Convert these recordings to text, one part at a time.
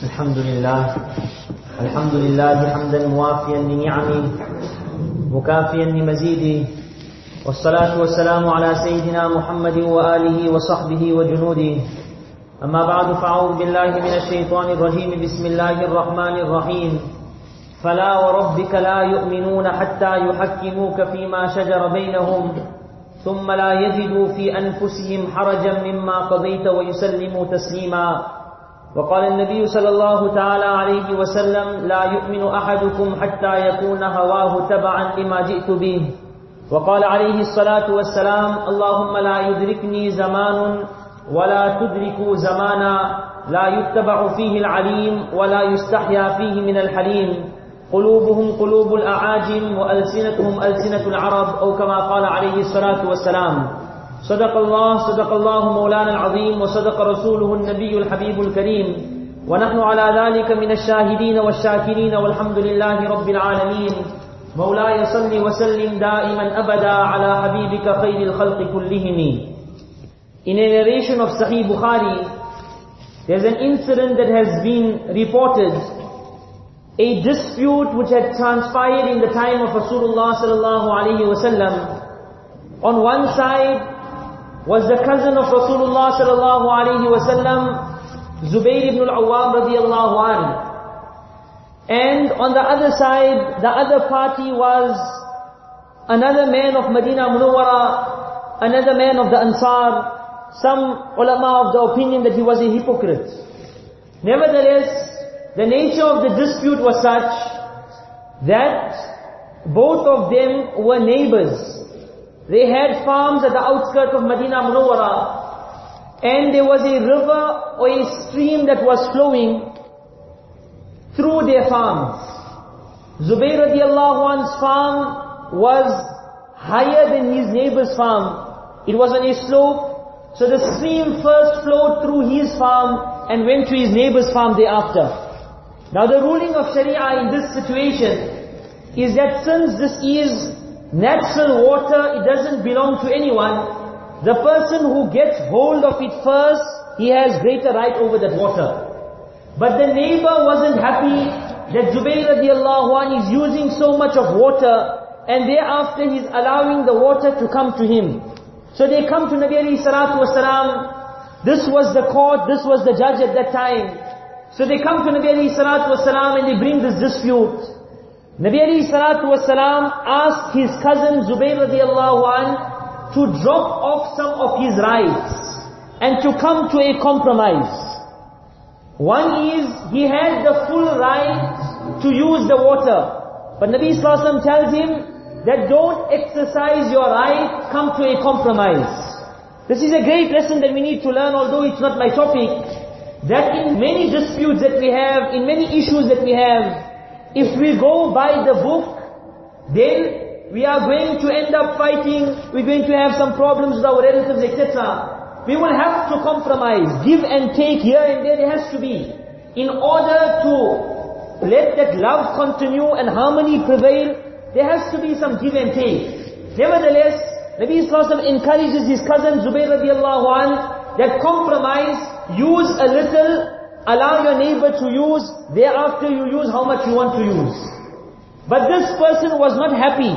الحمد لله الحمد لله حمدا موافيا لنعمه مكافيا لمزيده. والصلاة والسلام على سيدنا محمد وآله وصحبه وجنوده. أما بعد فأعوذ بالله من الشيطان الرجيم. بسم الله الرحمن الرحيم. فلا وربك لا يؤمنون حتى يحكموك فيما شجر بينهم ثم لا يجدوا في أنفسهم حرجا مما قضيت ويسلموا تسليما. وقال النبي صلى الله تعالى عليه وسلم لا يؤمن أحدكم حتى يكون هواه تبعا لما جئت به. وقال عليه الصلاة والسلام اللهم لا يدركني زمان ولا تدركوا زمانا لا يتبع فيه العليم ولا يستحيا فيه من الحليم. قلوبهم قلوب الأعاجم وألسنتهم ألسنة العرب أو كما قال عليه الصلاة والسلام. صدق الله صدق الله مولانا العظيم وصدق رسوله النبي الحبيب الكريم ونحن على ذلك من الشاهدين والشاكرين والحمد لله رب العالمين مولاي صل وسلم دائما أبدا على حبيبك خير الخلق كلهم In a narration of Sahih Bukhari, there's an incident that has been reported, a dispute which had transpired in the time of Rasulullah sallallahu alaihi wasallam. On one side was the cousin of Rasulullah sallallahu alaihi wasallam, Zubayr ibn al-Awwam radiyallahu anhu. And on the other side, the other party was another man of Medina Munawwara, another man of the Ansar, some ulama of the opinion that he was a hypocrite. Nevertheless, the nature of the dispute was such that both of them were neighbors. They had farms at the outskirts of Medina Munawwara and there was a river or a stream that was flowing through their farms. Zubayr radiallahu anhu's farm was higher than his neighbor's farm. It was on a slope, so the stream first flowed through his farm and went to his neighbor's farm thereafter. Now the ruling of Sharia in this situation is that since this is natural water, it doesn't belong to anyone, the person who gets hold of it first, he has greater right over that water. But the neighbor wasn't happy that Zubayr radiallahu anh is using so much of water and thereafter he's allowing the water to come to him. So they come to Nabi alayhi salatu wasalam. This was the court, this was the judge at that time. So they come to Nabi alayhi salatu wasalam and they bring this dispute. Nabi alayhi salatu wasalam asked his cousin Zubayr radiallahu anh to drop off some of his rights and to come to a compromise. One is, he had the full right to use the water. But Nabi Sallallahu tells him that don't exercise your right, come to a compromise. This is a great lesson that we need to learn, although it's not my topic. That in many disputes that we have, in many issues that we have, if we go by the book, then we are going to end up fighting, we're going to have some problems with our relatives, etc. We will have to compromise, give and take here and there, there has to be. In order to let that love continue and harmony prevail, there has to be some give and take. Nevertheless, Nabi Sallallahu encourages his cousin Zubayr radiallahu an that compromise, use a little, allow your neighbor to use, thereafter you use how much you want to use. But this person was not happy.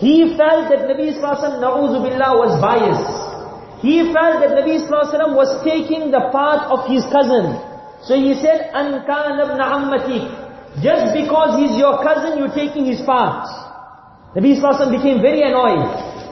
He felt that Nabi Sallallahu na'udhu billah was biased. He felt that Nabi Sallallahu was taking the part of his cousin. So he said, kana ibn ammatik. Just because he's your cousin, you're taking his part. Nabi Sallallahu became very annoyed.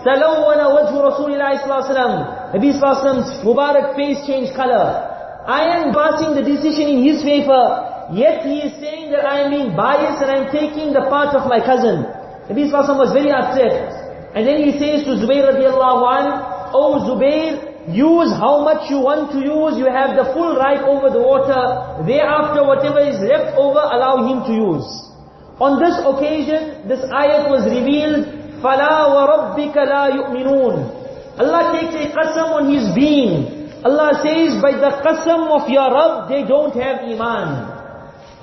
Talawwana wajhu Rasulullah Sallallahu Alaihi Wasallam Nabi Sallallah's Mubarak face changed color. I am passing the decision in his favor, yet he is saying that I am being biased and I am taking the part of my cousin. Nabi Sallallahu was very upset. And then he says to Zubayr radiallahu anhu, O Zubair, use how much you want to use, you have the full right over the water. Thereafter, whatever is left over, allow him to use. On this occasion, this ayat was revealed, فَلَا وَرَبِّكَ لَا يُؤْمِنُونَ Allah takes a qasam on his being. Allah says, by the qasam of your Rabb, they don't have iman.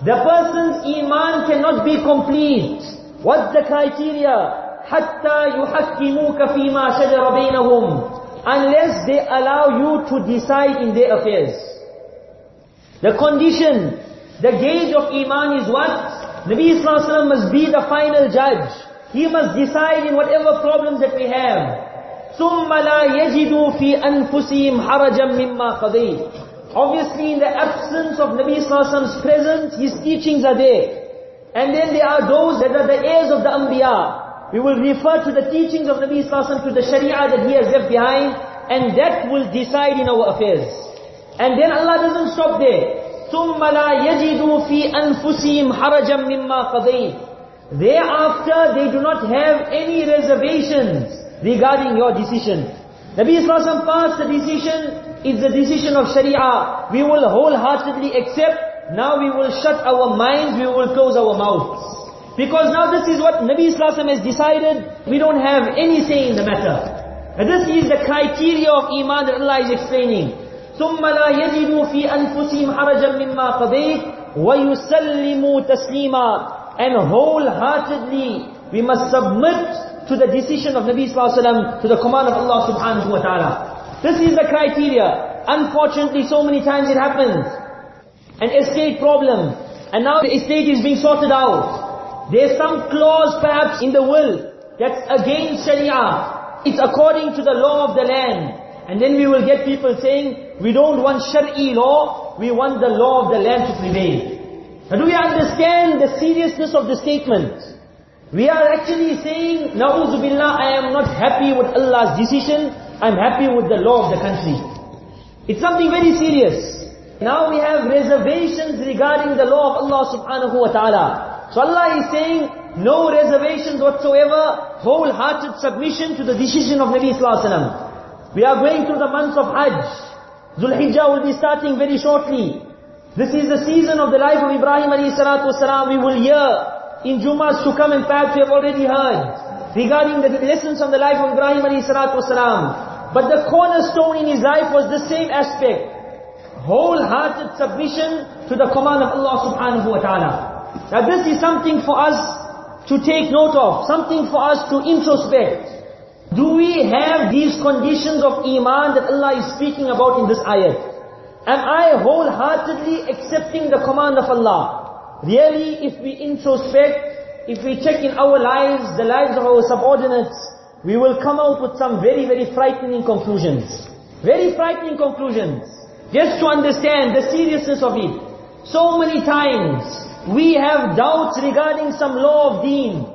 The person's iman cannot be complete. What's the criteria? حَتَّى يُحَكِّمُوكَ فِي مَا شَجَرَ بَيْنَهُمْ Unless they allow you to decide in their affairs. The condition The gauge of Iman is what? Nabi Wasallam must be the final judge. He must decide in whatever problems that we have. ثُمَّ لَا يَجِدُوا فِي أَنفُسِهِمْ حَرَجًا مِمَّا قَضَيْتَ Obviously in the absence of Nabi Wasallam's presence, his teachings are there. And then there are those that are the heirs of the Anbiya. We will refer to the teachings of Nabi Wasallam to the Sharia that he has left behind, and that will decide in our affairs. And then Allah doesn't stop there. ثُمَّ لَا يَجِدُوا فِي أَنفُسِهِمْ حَرَجًا مِمَّا قَضَيْتَ Thereafter, they do not have any reservations regarding your decision. Nabi Wasallam passed the decision, it's the decision of Sharia. We will wholeheartedly accept. Now we will shut our minds, we will close our mouths. Because now this is what Nabi Wasallam has decided. We don't have any say in the matter. And this is the criteria of Iman that Allah is explaining. ثُمَّ لَا يَجِدُوا فِي أَنفُسِهِمْ حَرَجًا مِمَّا قَضَيْتَ وَيُسَلِّمُوا تَسْلِيمًا And wholeheartedly we must submit to the decision of Nabi Sallallahu Alaihi Wasallam, to the command of Allah Subhanahu Wa Ta'ala. This is the criteria. Unfortunately, so many times it happens. An estate problem. And now the estate is being sorted out. There's some clause perhaps in the will that's against Sharia. It's according to the law of the land. And then we will get people saying, we don't want Shari'i law, we want the law of the land to prevail. Now do we understand the seriousness of the statement? We are actually saying, Na'udhu I am not happy with Allah's decision, I'm happy with the law of the country. It's something very serious. Now we have reservations regarding the law of Allah subhanahu wa ta'ala. So Allah is saying, no reservations whatsoever, wholehearted submission to the decision of Nabi Sallallahu Alaihi Wasallam. We are going through the months of Hajj. Zulhijjah will be starting very shortly. This is the season of the life of Ibrahim alayhi salatu wasalam. We will hear in Jummahs to come, in fact we have already heard regarding the lessons on the life of Ibrahim alayhi salatu. But the cornerstone in his life was the same aspect. Wholehearted submission to the command of Allah subhanahu wa ta'ala. Now this is something for us to take note of, something for us to introspect. Do we have these conditions of iman that Allah is speaking about in this ayat? Am I wholeheartedly accepting the command of Allah? Really, if we introspect, if we check in our lives, the lives of our subordinates, we will come out with some very, very frightening conclusions. Very frightening conclusions. Just to understand the seriousness of it. So many times, we have doubts regarding some law of deen.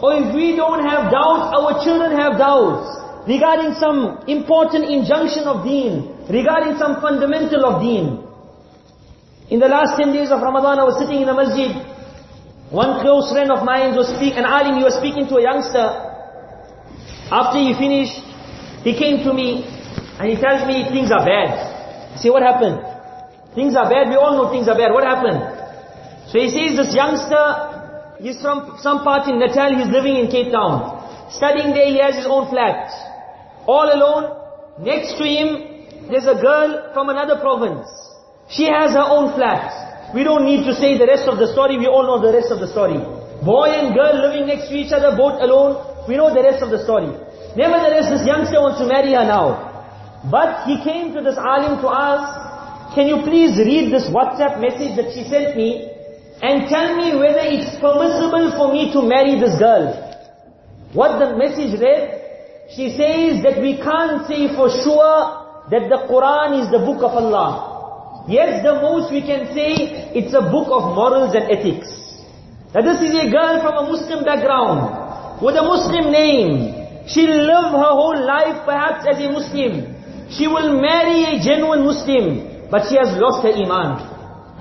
Or if we don't have doubts, our children have doubts. Regarding some important injunction of deen. Regarding some fundamental of deen. In the last 10 days of Ramadan, I was sitting in a masjid. One close friend of mine was speaking, an alim, he was speaking to a youngster. After he finished, he came to me and he tells me things are bad. I say, what happened? Things are bad, we all know things are bad. What happened? So he says this youngster, he's from some part in Natal, he's living in Cape Town. Studying there, he has his own flat. All alone, next to him, there's a girl from another province. She has her own flat. We don't need to say the rest of the story, we all know the rest of the story. Boy and girl living next to each other, both alone, we know the rest of the story. Nevertheless, this youngster wants to marry her now. But he came to this alim to ask, can you please read this WhatsApp message that she sent me and tell me whether it's permissible for me to marry this girl. What the message read, she says that we can't say for sure that the Quran is the book of Allah. Yes, the most we can say, it's a book of morals and ethics. Now this is a girl from a Muslim background, with a Muslim name. She'll live her whole life perhaps as a Muslim. She will marry a genuine Muslim, but she has lost her iman.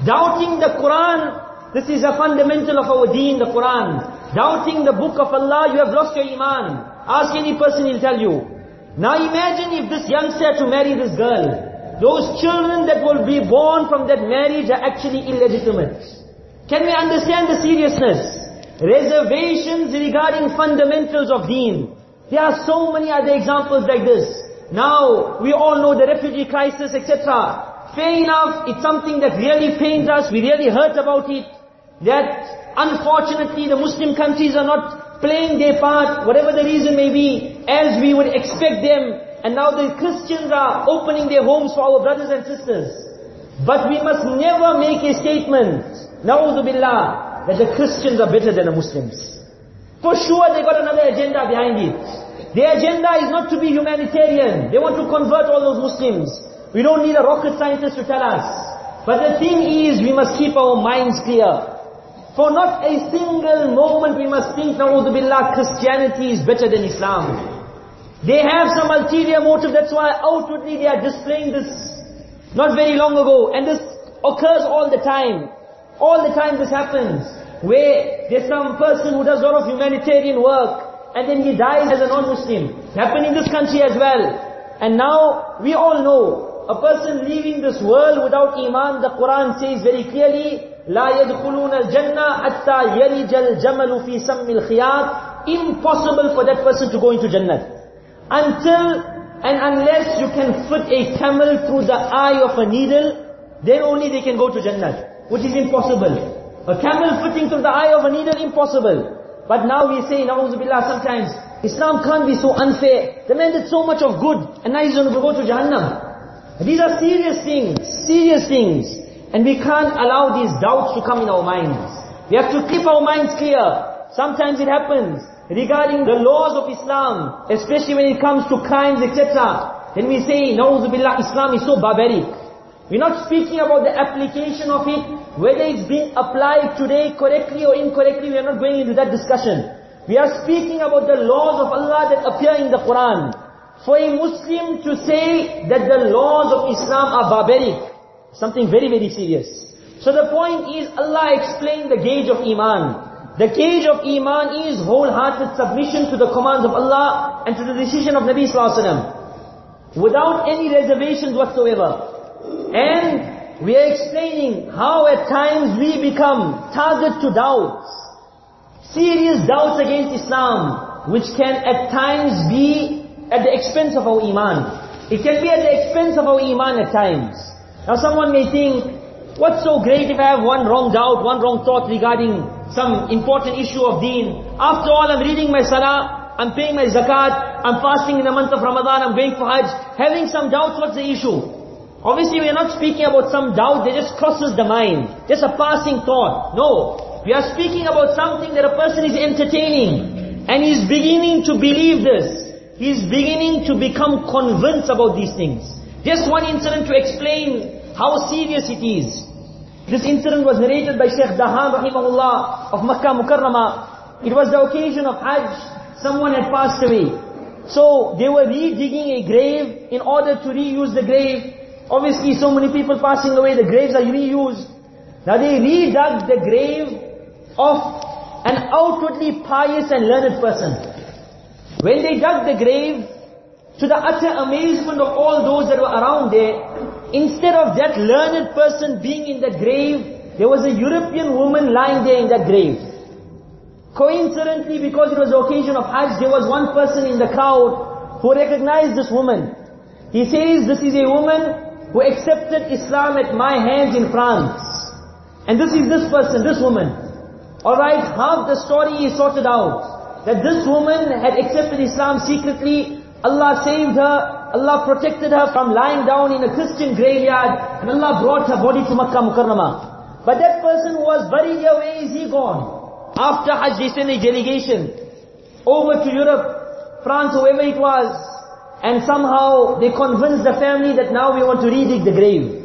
Doubting the Quran, this is a fundamental of our deen, the Quran. Doubting the book of Allah, you have lost your iman. Ask any person, he'll tell you. Now imagine if this youngster to marry this girl. Those children that will be born from that marriage are actually illegitimate. Can we understand the seriousness? Reservations regarding fundamentals of deen. There are so many other examples like this. Now, we all know the refugee crisis, etc. Fair enough, it's something that really pains us, we really hurt about it. That, unfortunately, the Muslim countries are not playing their part, whatever the reason may be, as we would expect them and now the Christians are opening their homes for our brothers and sisters. But we must never make a statement na'udhu billah, that the Christians are better than the Muslims. For sure they got another agenda behind it. Their agenda is not to be humanitarian. They want to convert all those Muslims. We don't need a rocket scientist to tell us. But the thing is, we must keep our minds clear. For not a single moment we must think, na'udhu billah, Christianity is better than Islam. They have some ulterior motive, that's why outwardly they are displaying this not very long ago. And this occurs all the time. All the time this happens. Where there's some person who does a lot of humanitarian work, and then he dies as a non-Muslim. Happened in this country as well. And now, we all know, a person leaving this world without iman, the Quran says very clearly, لا يدخلون الجنة حتى يلج الجمل في سم الخياط Impossible for that person to go into Jannah. Until and unless you can fit a camel through the eye of a needle, then only they can go to Jannah. Which is impossible. A camel fitting through the eye of a needle, impossible. But now we say, Billah, sometimes, Islam can't be so unfair. The man did so much of good, and now he's going to go to Jahannam. These are serious things, serious things. And we can't allow these doubts to come in our minds. We have to keep our minds clear. Sometimes it happens regarding the laws of Islam, especially when it comes to crimes, etc. Then we say, Billah, Islam is so barbaric. We're not speaking about the application of it, whether it's being applied today correctly or incorrectly, we are not going into that discussion. We are speaking about the laws of Allah that appear in the Quran. For a Muslim to say that the laws of Islam are barbaric, something very, very serious. So the point is, Allah explained the gauge of Iman. The gauge of Iman is wholehearted submission to the commands of Allah and to the decision of Nabi Sallallahu Alaihi Wasallam. Without any reservations whatsoever. And we are explaining how at times we become target to doubts. Serious doubts against Islam, which can at times be at the expense of our iman. It can be at the expense of our iman at times. Now someone may think, what's so great if I have one wrong doubt, one wrong thought regarding some important issue of deen. After all, I'm reading my salah, I'm paying my zakat, I'm fasting in the month of Ramadan, I'm going for Hajj. Having some doubts, what's the issue? Obviously we are not speaking about some doubt that just crosses the mind. Just a passing thought. No. We are speaking about something that a person is entertaining. And he's beginning to believe this. He's beginning to become convinced about these things. Just one incident to explain how serious it is. This incident was narrated by Sheikh Dahan rahimahullah of Makkah Mukarramah. It was the occasion of Hajj. Someone had passed away. So they were re-digging a grave in order to reuse the grave. Obviously so many people passing away, the graves are reused. Now they redug the grave of an outwardly pious and learned person. When they dug the grave, to the utter amazement of all those that were around there, instead of that learned person being in the grave, there was a European woman lying there in that grave. Coincidentally, because it was the occasion of Hajj, there was one person in the crowd who recognized this woman. He says, this is a woman who accepted Islam at my hands in France. And this is this person, this woman. Alright, half the story is sorted out. That this woman had accepted Islam secretly, Allah saved her, Allah protected her from lying down in a Christian graveyard, and Allah brought her body to Makkah Mukarramah. But that person was buried here, where is he gone? After Hajj, they sent a delegation over to Europe, France, whoever it was, and somehow they convinced the family that now we want to redig the grave.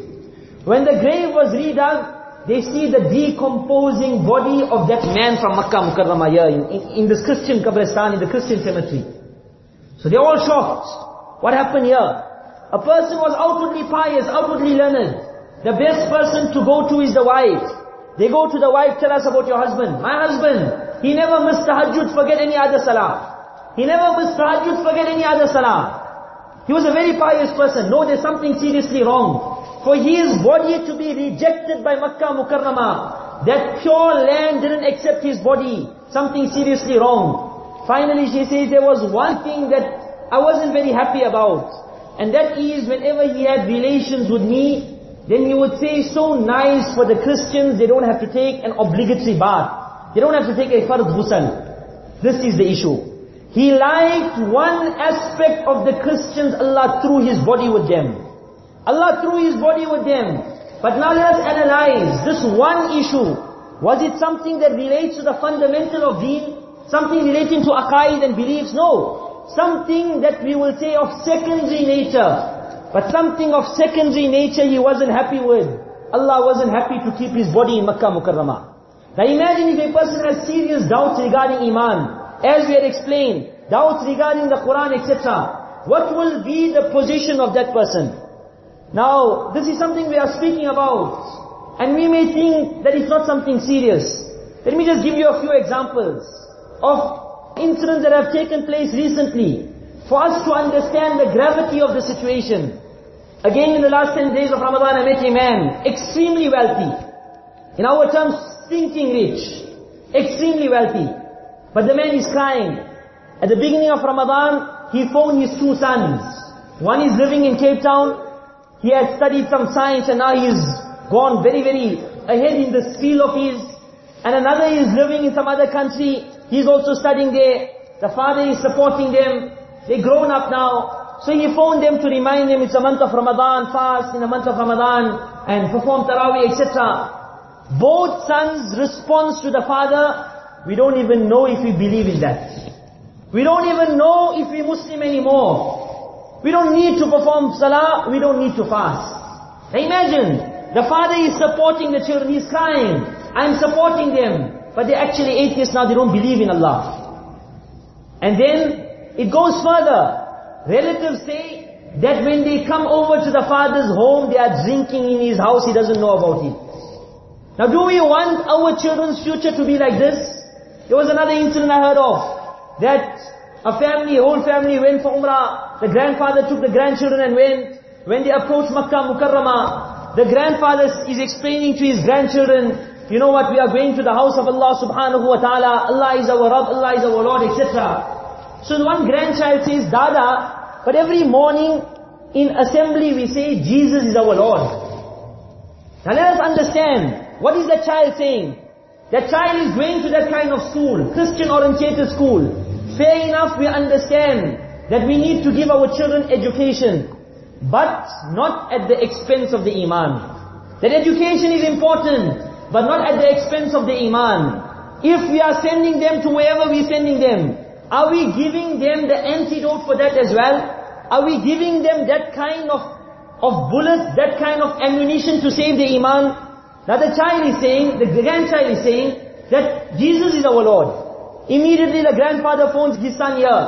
When the grave was redug, they see the decomposing body of that man from Makkah Mukarramah here in, in, in this Christian Qabristan, in the Christian cemetery. So they're all shocked. What happened here? A person was outwardly pious, outwardly learned. The best person to go to is the wife. They go to the wife, tell us about your husband. My husband, he never missed tahajjud, forget any other salah. He never missed tahajjud, forget any other salah. He was a very pious person. No, there's something seriously wrong. For his body to be rejected by Makkah Mukarramah, that pure land didn't accept his body. Something seriously wrong. Finally she says, there was one thing that I wasn't very happy about. And that is whenever he had relations with me, then he would say, so nice for the Christians, they don't have to take an obligatory bath. They don't have to take a fard ghusl. This is the issue. He liked one aspect of the Christians, Allah threw His body with them. Allah threw His body with them. But now let us analyze this one issue. Was it something that relates to the fundamental of deen? Something relating to aqaid and beliefs? No. Something that we will say of secondary nature. But something of secondary nature he wasn't happy with. Allah wasn't happy to keep his body in Makkah Mukarramah. Now imagine if a person has serious doubts regarding Iman. As we had explained, doubts regarding the Quran, etc. What will be the position of that person? Now, this is something we are speaking about. And we may think that it's not something serious. Let me just give you a few examples of incidents that have taken place recently for us to understand the gravity of the situation. Again, in the last 10 days of Ramadan, I met a man, extremely wealthy. In our terms, stinking rich. Extremely wealthy. But the man is crying. At the beginning of Ramadan, he phoned his two sons. One is living in Cape Town. He has studied some science and now he's gone very, very ahead in this field of his. And another is living in some other country. He's also studying there. The father is supporting them. They're grown up now. So he phoned them to remind them it's a month of Ramadan, fast in the month of Ramadan, and perform Taraweeh, etc. Both sons' response to the father, we don't even know if we believe in that. We don't even know if we're Muslim anymore. We don't need to perform salah, we don't need to fast. Imagine, the father is supporting the children, he's crying, I'm supporting them, but they're actually atheists now, they don't believe in Allah. And then it goes further. Relatives say that when they come over to the father's home, they are drinking in his house, he doesn't know about it. Now do we want our children's future to be like this? There was another incident I heard of, that a family, whole family went for Umrah, the grandfather took the grandchildren and went. When they approached Makkah Mukarramah, the grandfather is explaining to his grandchildren, you know what, we are going to the house of Allah subhanahu wa ta'ala, Allah is our Rabb, Allah is our Lord, etc. So one grandchild says, Dada, but every morning in assembly we say, Jesus is our Lord. Now let us understand, what is that child saying? That child is going to that kind of school, Christian orientated school. Fair enough, we understand that we need to give our children education, but not at the expense of the Iman. That education is important, but not at the expense of the Iman. If we are sending them to wherever we're sending them, are we giving them the antidote for that as well? Are we giving them that kind of, of bullets, that kind of ammunition to save the iman? Now the child is saying, the grandchild is saying, that Jesus is our Lord. Immediately the grandfather phones his son here.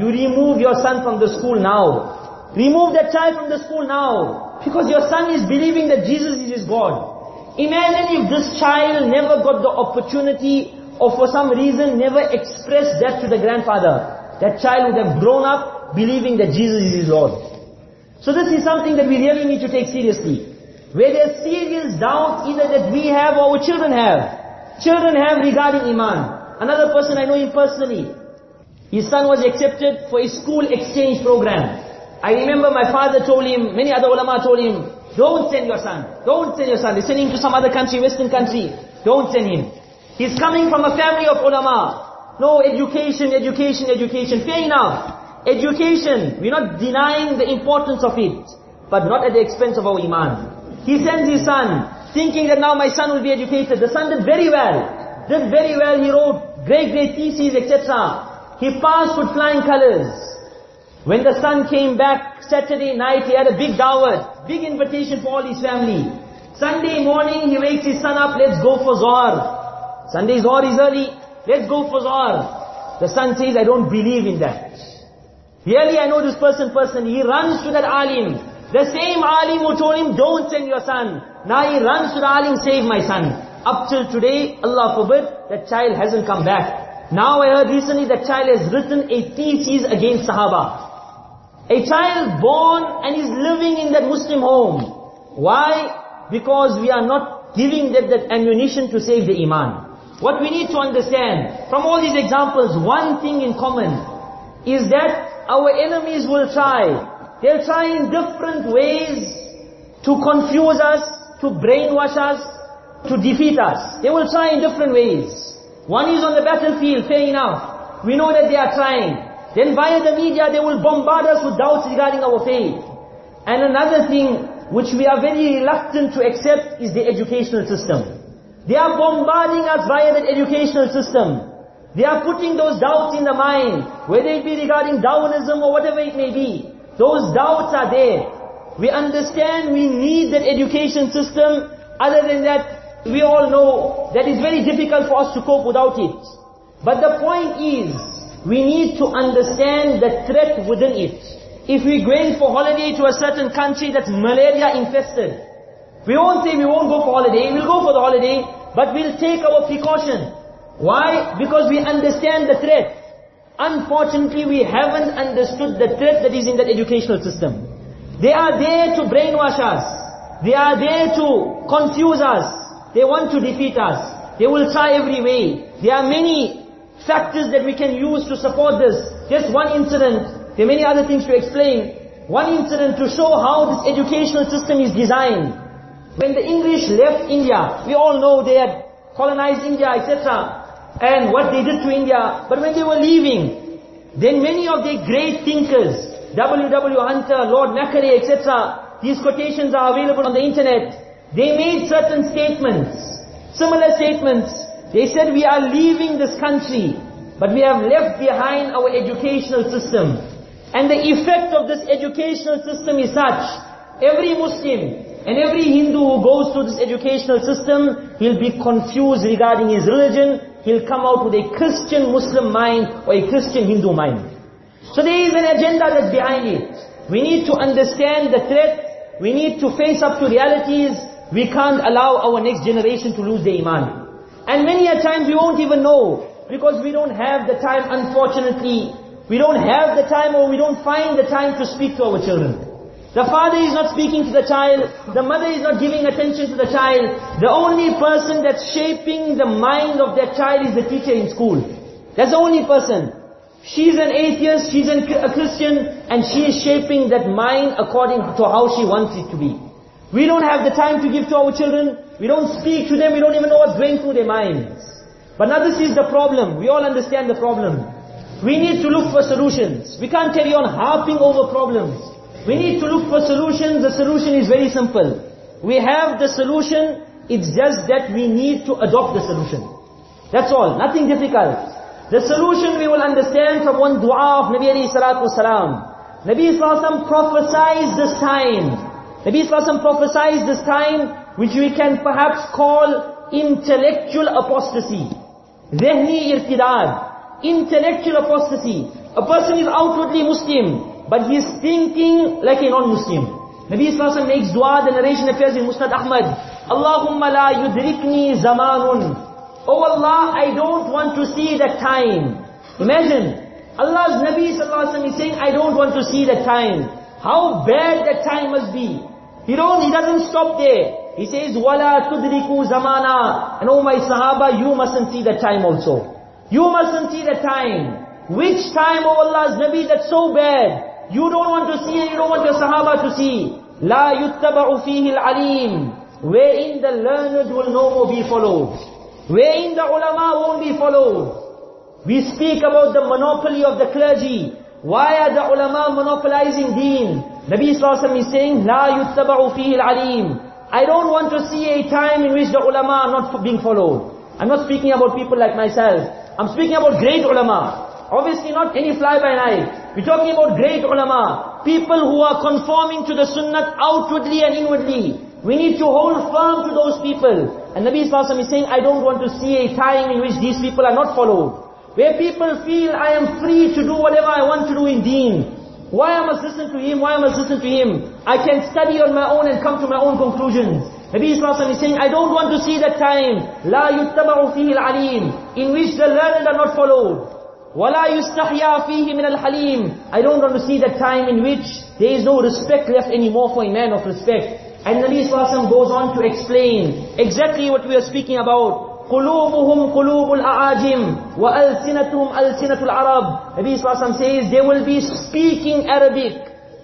You remove your son from the school now. Remove that child from the school now. Because your son is believing that Jesus is his God. Imagine if this child never got the opportunity or for some reason never expressed that to the grandfather, that child would have grown up believing that Jesus is his Lord. So this is something that we really need to take seriously. Where there's serious doubt either that we have or our children have. Children have regarding Iman. Another person I know him personally. His son was accepted for a school exchange program. I remember my father told him, many other ulama told him, don't send your son. Don't send your son. They're sending him to some other country, western country. Don't send him. He's coming from a family of ulama. No, education, education, education. Fair enough. Education, we're not denying the importance of it. But not at the expense of our iman. He sends his son, thinking that now my son will be educated. The son did very well. Did very well, he wrote great, great theses, etc. He passed with flying colors. When the son came back Saturday night, he had a big dawat, big invitation for all his family. Sunday morning, he wakes his son up, let's go for Zohar. Sunday Zohar is early, let's go for Zohar. The son says, I don't believe in that. Really, I know this person personally. He runs to that alim. The same alim who told him, don't send your son. Now he runs to the alim, save my son. Up till today, Allah forbid, that child hasn't come back. Now I heard recently that child has written a thesis against Sahaba. A child born and is living in that Muslim home. Why? Because we are not giving them that ammunition to save the iman. What we need to understand, from all these examples, one thing in common is that our enemies will try. They'll try in different ways to confuse us, to brainwash us, to defeat us. They will try in different ways. One is on the battlefield, fair enough. We know that they are trying. Then via the media, they will bombard us with doubts regarding our faith. And another thing, which we are very reluctant to accept is the educational system. They are bombarding us via that educational system. They are putting those doubts in the mind, whether it be regarding Darwinism or whatever it may be. Those doubts are there. We understand we need that education system. Other than that, we all know that it's very difficult for us to cope without it. But the point is, we need to understand the threat within it. If we're going for holiday to a certain country that's malaria infested, we won't say we won't go for holiday, we'll go for the holiday, but we'll take our precaution. Why? Because we understand the threat. Unfortunately, we haven't understood the threat that is in that educational system. They are there to brainwash us. They are there to confuse us. They want to defeat us. They will try every way. There are many factors that we can use to support this. Just one incident. There are many other things to explain. One incident to show how this educational system is designed. When the English left India, we all know they had colonized India, etc and what they did to India. But when they were leaving, then many of the great thinkers, W.W. Hunter, Lord Macaulay, etc., these quotations are available on the internet. They made certain statements, similar statements. They said, we are leaving this country, but we have left behind our educational system. And the effect of this educational system is such, every Muslim and every Hindu who goes through this educational system, he'll be confused regarding his religion, he'll come out with a Christian Muslim mind or a Christian Hindu mind. So there is an agenda that's behind it. We need to understand the threat. We need to face up to realities. We can't allow our next generation to lose their iman. And many a times we won't even know because we don't have the time, unfortunately. We don't have the time or we don't find the time to speak to our children. The father is not speaking to the child. The mother is not giving attention to the child. The only person that's shaping the mind of that child is the teacher in school. That's the only person. She's an atheist, she's a Christian, and she is shaping that mind according to how she wants it to be. We don't have the time to give to our children. We don't speak to them. We don't even know what's going through their minds. But now this is the problem. We all understand the problem. We need to look for solutions. We can't carry on harping over problems. We need to look for solutions. The solution is very simple. We have the solution. It's just that we need to adopt the solution. That's all. Nothing difficult. The solution we will understand from one dua of Nabi alayhi salatu wasalam. Nabi sallallahu prophesies this time. Nabi sallallahu prophesies this time which we can perhaps call intellectual apostasy. Zehni irtidad. Intellectual apostasy. A person is outwardly Muslim but he is thinking like a non-Muslim. Nabi Sallallahu makes dua, the narration appears in Musnad Ahmad. Allahumma la yudrikni zamanun. Oh Allah, I don't want to see that time. Imagine, Allah's Nabi Sallallahu is saying, I don't want to see that time. How bad that time must be. He don't, he doesn't stop there. He says, wala tudriku zamana. And oh my Sahaba, you mustn't see that time also. You mustn't see that time. Which time, oh Allah's Nabi, that's so bad. You don't want to see and you don't want your Sahaba to see. لا يتبع فيه العليم Wherein the learned will no more be followed. Wherein the ulama won't be followed. We speak about the monopoly of the clergy. Why are the ulama monopolizing deen? Nabi Sallallahu is saying, La yuttaba'u fihi al-alim. I don't want to see a time in which the ulama are not being followed. I'm not speaking about people like myself. I'm speaking about great ulama. Obviously not any fly by night. We're talking about great ulama. People who are conforming to the sunnah outwardly and inwardly. We need to hold firm to those people. And Nabi Sallallahu is saying, I don't want to see a time in which these people are not followed. Where people feel, I am free to do whatever I want to do in deen. Why I must listen to him? Why I must listen to him? I can study on my own and come to my own conclusions. Nabi Sallallahu is saying, I don't want to see that time. لا يتبع فيه العليم. In which the learned are not followed. وَلَا يُسْتَحْيَا فِيهِ مِنَ الْحَلِيمِ I don't want to see that time in which there is no respect left anymore for a man of respect. And Nabi Sallallahu goes on to explain exactly what we are speaking about. Qulubuhum qulubul a'ajim wa alsinatuhum alsinatul arab. Nabi Sallallahu says they will be speaking Arabic.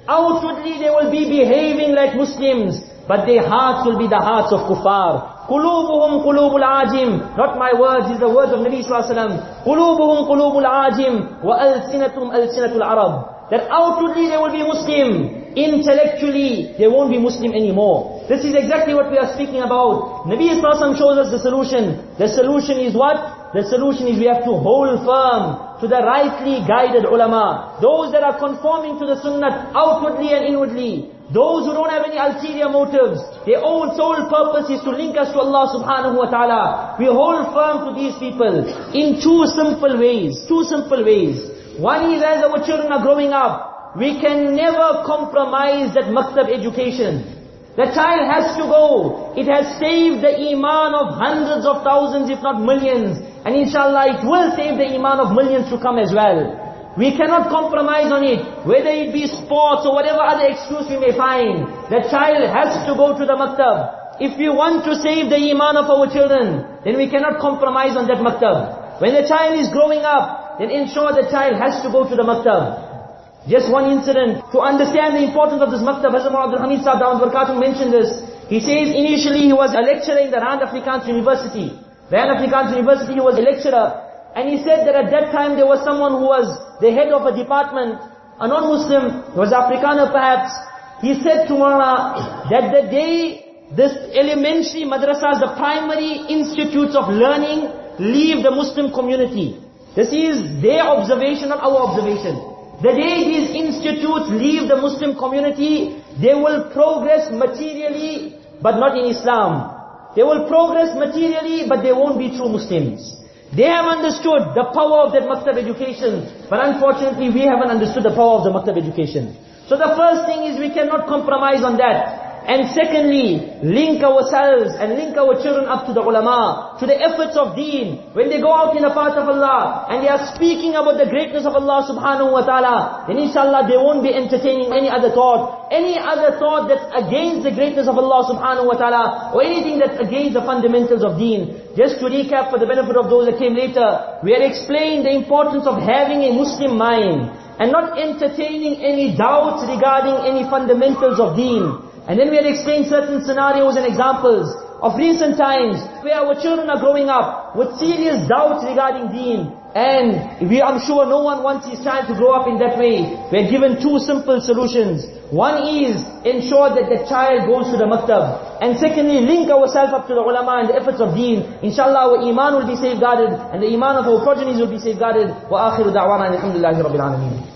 Outwardly they will be behaving like Muslims. But their hearts will be the hearts of kuffar. Qulubuhum qulubul aajim. Not my words, is the words of Nabi Sallallahu Alaihi Wasallam. Qulubuhum qulubul aajim wa alsinatuhum alsinatul arab. That outwardly they will be Muslim. Intellectually, they won't be Muslim anymore. This is exactly what we are speaking about. Nabi Islam shows us the solution. The solution is what? The solution is we have to hold firm to the rightly guided ulama. Those that are conforming to the sunnah outwardly and inwardly. Those who don't have any ulterior motives. Their own sole purpose is to link us to Allah subhanahu wa ta'ala. We hold firm to these people in two simple ways. Two simple ways. One is as our children are growing up, we can never compromise that maktab education. The child has to go. It has saved the iman of hundreds of thousands, if not millions. And inshallah, it will save the iman of millions to come as well. We cannot compromise on it. Whether it be sports or whatever other excuse we may find. The child has to go to the maktab. If we want to save the iman of our children, then we cannot compromise on that maktab. When the child is growing up, then ensure the child has to go to the maktab. Just one incident. To understand the importance of this maktab, Hazrat Abdul Hamid Sahib Dawud Barkatun mentioned this. He says initially he was a lecturer in the Rand Afrikaans University. Rand Afrikaans University, he was a lecturer. And he said that at that time there was someone who was the head of a department, a non-Muslim, was Afrikaner perhaps. He said to Mawlana that the day this elementary madrasas, the primary institutes of learning, leave the Muslim community. This is their observation, not our observation. The day these institutes leave the Muslim community, they will progress materially, but not in Islam. They will progress materially, but they won't be true Muslims. They have understood the power of that maktab education, but unfortunately we haven't understood the power of the maktab education. So the first thing is we cannot compromise on that. And secondly, link ourselves and link our children up to the ulama, to the efforts of deen. When they go out in the path of Allah, and they are speaking about the greatness of Allah subhanahu wa ta'ala, then inshallah they won't be entertaining any other thought, any other thought that's against the greatness of Allah subhanahu wa ta'ala, or anything that's against the fundamentals of deen. Just to recap for the benefit of those that came later, we had explained the importance of having a Muslim mind, and not entertaining any doubts regarding any fundamentals of deen. And then we had explained certain scenarios and examples of recent times where our children are growing up with serious doubts regarding deen. And we, I'm sure no one wants his child to grow up in that way. We're given two simple solutions. One is ensure that the child goes to the maktab. And secondly, link ourselves up to the ulama and the efforts of deen. Inshallah our iman will be safeguarded and the iman of our progenies will be safeguarded. Wa akhiru da'wana alhamdulillahi rabbil alameen.